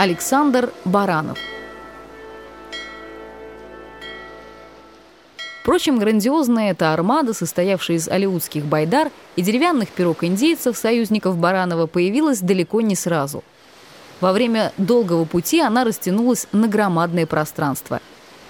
Александр Баранов Впрочем, грандиозная эта армада, состоявшая из алиутских байдар и деревянных пирог индейцев, союзников Баранова, появилась далеко не сразу. Во время долгого пути она растянулась на громадное пространство.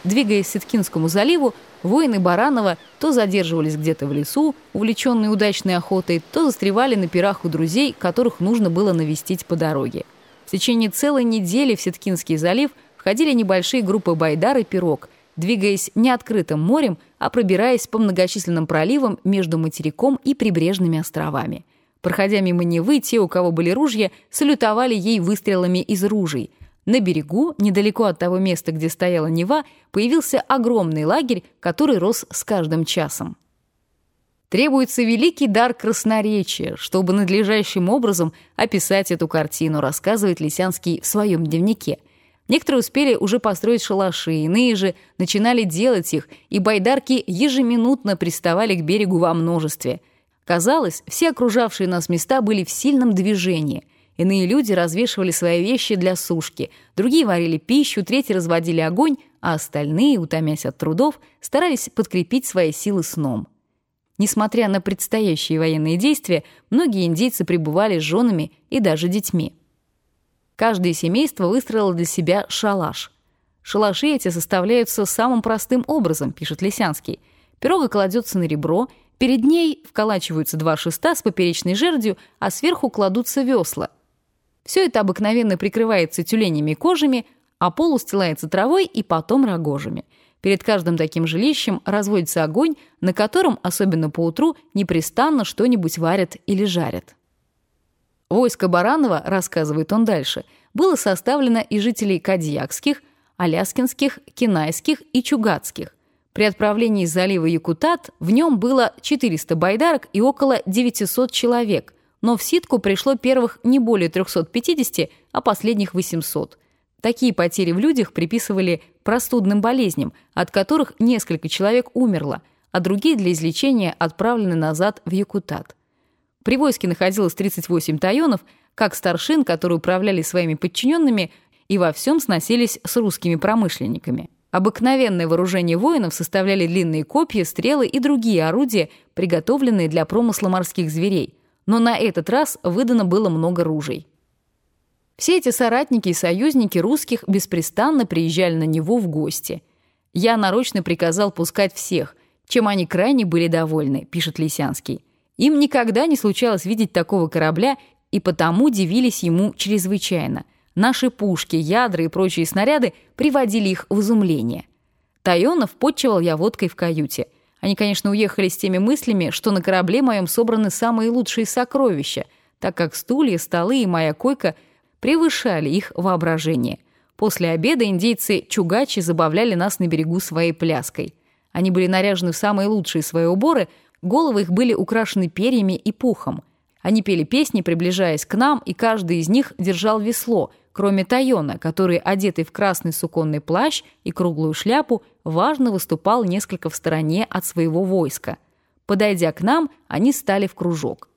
Двигаясь к Ситкинскому заливу, воины Баранова то задерживались где-то в лесу, увлеченные удачной охотой, то застревали на пирах у друзей, которых нужно было навестить по дороге. В течение целой недели в Ситкинский залив входили небольшие группы байдар и пирог – двигаясь не открытым морем, а пробираясь по многочисленным проливам между материком и прибрежными островами. Проходя мимо Невы, те, у кого были ружья, салютовали ей выстрелами из ружей. На берегу, недалеко от того места, где стояла Нева, появился огромный лагерь, который рос с каждым часом. Требуется великий дар красноречия, чтобы надлежащим образом описать эту картину, рассказывает Лисянский в своем дневнике – Некоторые успели уже построить шалаши, иные же начинали делать их, и байдарки ежеминутно приставали к берегу во множестве. Казалось, все окружавшие нас места были в сильном движении. Иные люди развешивали свои вещи для сушки, другие варили пищу, третьи разводили огонь, а остальные, утомясь от трудов, старались подкрепить свои силы сном. Несмотря на предстоящие военные действия, многие индейцы пребывали с женами и даже детьми. Каждое семейство выстроило для себя шалаш. Шалаши эти составляются самым простым образом, пишет Лисянский. Пирога кладется на ребро, перед ней вколачиваются два шеста с поперечной жердью, а сверху кладутся весла. Все это обыкновенно прикрывается тюленями кожами, а пол устилается травой и потом рогожами. Перед каждым таким жилищем разводится огонь, на котором, особенно по утру, непрестанно что-нибудь варят или жарят. Войско Баранова, рассказывает он дальше, было составлено из жителей Кадьякских, Аляскинских, Кинайских и Чугатских. При отправлении из залива Якутат в нем было 400 байдарок и около 900 человек, но в ситку пришло первых не более 350, а последних 800. Такие потери в людях приписывали простудным болезням, от которых несколько человек умерло, а другие для излечения отправлены назад в Якутат. При войске находилось 38 тайонов, как старшин, которые управляли своими подчиненными и во всем сносились с русскими промышленниками. Обыкновенное вооружение воинов составляли длинные копья, стрелы и другие орудия, приготовленные для промысла морских зверей. Но на этот раз выдано было много ружей. Все эти соратники и союзники русских беспрестанно приезжали на него в гости. «Я нарочно приказал пускать всех, чем они крайне были довольны», — пишет Лисянский. Им никогда не случалось видеть такого корабля, и потому дивились ему чрезвычайно. Наши пушки, ядра и прочие снаряды приводили их в изумление. Тайонов подчевал я водкой в каюте. Они, конечно, уехали с теми мыслями, что на корабле моем собраны самые лучшие сокровища, так как стулья, столы и моя койка превышали их воображение. После обеда индейцы Чугачи забавляли нас на берегу своей пляской. Они были наряжены в самые лучшие свои уборы — Головы их были украшены перьями и пухом. Они пели песни, приближаясь к нам, и каждый из них держал весло, кроме Тайона, который, одетый в красный суконный плащ и круглую шляпу, важно выступал несколько в стороне от своего войска. Подойдя к нам, они стали в кружок.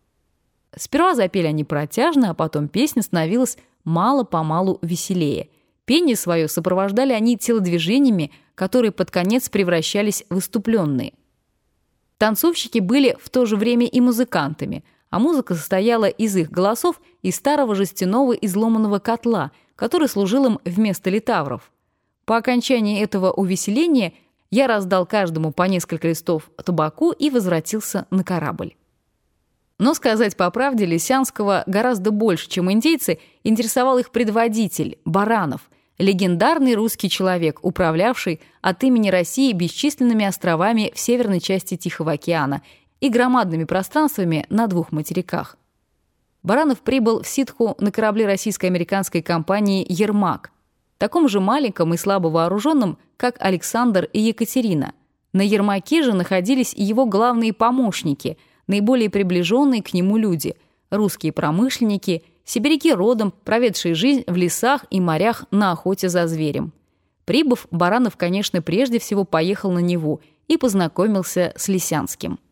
Сперва запели они протяжно, а потом песня становилась мало-помалу веселее. Пение свое сопровождали они телодвижениями, которые под конец превращались в выступленные. Танцовщики были в то же время и музыкантами, а музыка состояла из их голосов и старого жестяного изломанного котла, который служил им вместо литавров. По окончании этого увеселения я раздал каждому по несколько листов табаку и возвратился на корабль. Но сказать по правде, Лисянского гораздо больше, чем индейцы, интересовал их предводитель, Баранов, легендарный русский человек, управлявший от имени России бесчисленными островами в северной части Тихого океана и громадными пространствами на двух материках. Баранов прибыл в Ситху на корабле российско-американской компании «Ермак», таком же маленьком и слабо вооруженном, как Александр и Екатерина. На Ермаке же находились и его главные помощники, наиболее приближенные к нему люди – русские промышленники – Сибиряки родом, проведшие жизнь в лесах и морях на охоте за зверем. Прибыв, Баранов, конечно, прежде всего поехал на Неву и познакомился с Лисянским –